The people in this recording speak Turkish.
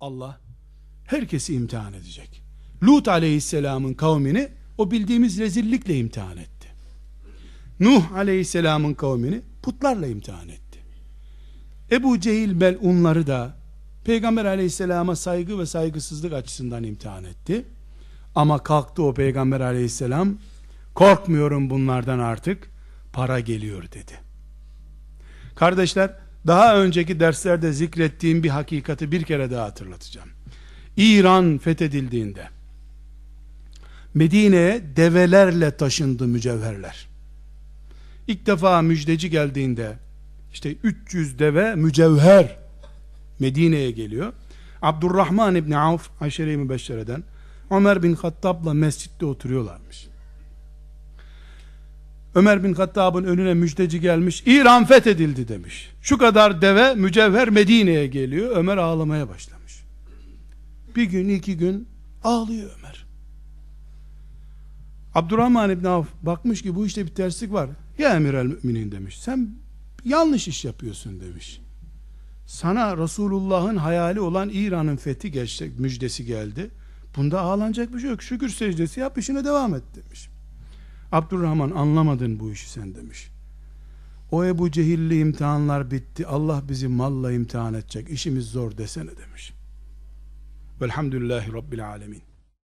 Allah herkesi imtihan edecek. Lut aleyhisselamın kavmini o bildiğimiz rezillikle imtihan etti. Nuh aleyhisselamın kavmini putlarla imtihan etti. Ebu Cehil melunları da Peygamber aleyhisselama saygı ve saygısızlık açısından imtihan etti. Ama kalktı o Peygamber aleyhisselam korkmuyorum bunlardan artık para geliyor dedi. Kardeşler daha önceki derslerde zikrettiğim bir hakikati bir kere daha hatırlatacağım. İran fethedildiğinde Medine'ye develerle taşındı mücevherler. İlk defa müjdeci geldiğinde işte 300 deve mücevher Medine'ye geliyor. Abdurrahman İbni Avf Aşere-i Mübeşşere'den Ömer bin Hattab'la mescitte oturuyorlarmış. Ömer bin Hattab'ın önüne müjdeci gelmiş. İran fethedildi demiş. Şu kadar deve mücevher Medine'ye geliyor. Ömer ağlamaya başlamış. Bir gün iki gün ağlıyor Ömer. Abdurrahman İbni Avf bakmış ki bu işte bir terslik var. Ya emir el müminin demiş. Sen yanlış iş yapıyorsun demiş. Sana Resulullah'ın hayali olan İran'ın fethi gerçek müjdesi geldi. Bunda ağlanacak bir şey yok. Şükür secdesi yap işine devam et demiş. Abdurrahman anlamadın bu işi sen demiş. O Ebu Cehilli imtihanlar bitti. Allah bizi malla imtihan edecek. İşimiz zor desene demiş. Velhamdülillahi Rabbil Alemin.